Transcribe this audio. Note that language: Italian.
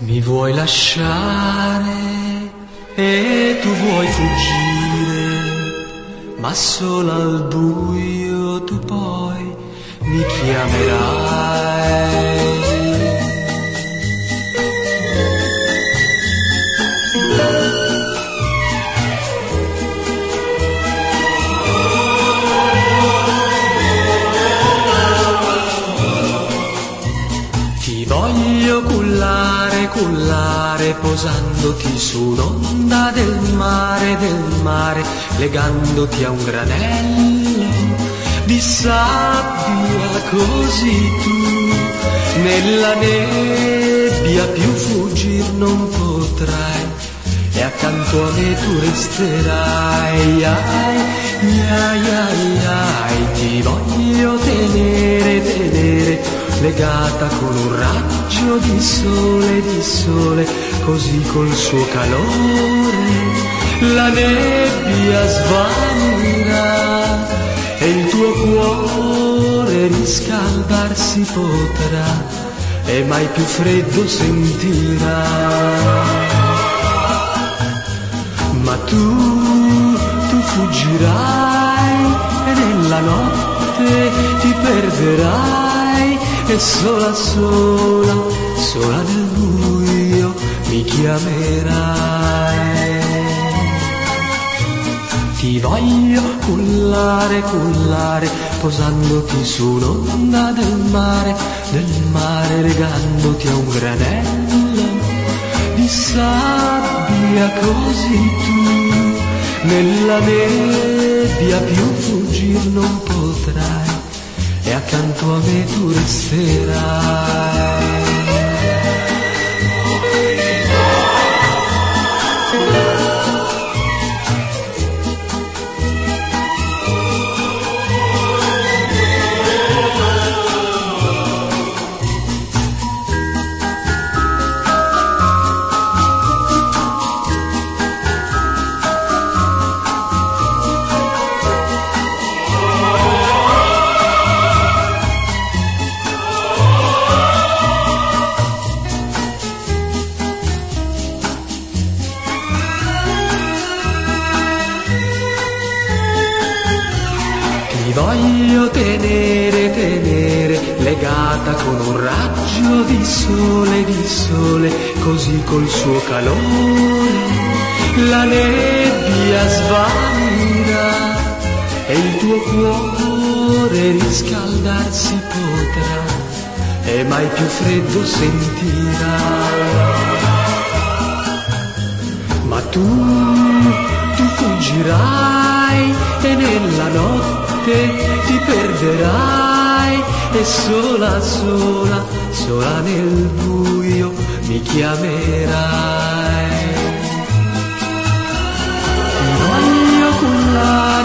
Mi vuoi lasciare e tu vuoi fuggire, ma solo al buio tu poi mi chiamerai. Voglio cullare, cullare, posandoti su un'onda del mare, del mare, legandoti a un granello di sabbia così tu. Nella nebbia più fuggir non potrai e accanto a me tu resterai, ai, ai, ai, ai, ti voglio legata con un raggio di sole, di sole, così col suo calore la nebbia svanirà e il tuo cuore riscaldarsi potrà e mai più freddo sentirà. Ma tu, tu fuggirai e nella notte ti perderai e sola, sola, sola nel buio mi chiamerai. Ti voglio cullare, cullare, posandoti su un'onda del mare, del mare legandoti a un granello di sabbia così tu nella nebbia più fuggir non potrai accanto a me tu resterai. Voglio tenere, tenere, legata con un raggio di sole, di sole, così col suo calore la nebbia svanirà e il tuo cuore riscaldarsi potrà e mai più freddo sentirà. Ma tu, tu fuggirai e nella notte notte ti perderai e sola, sola, sola nel buio mi chiamerai. Ti voglio cullare.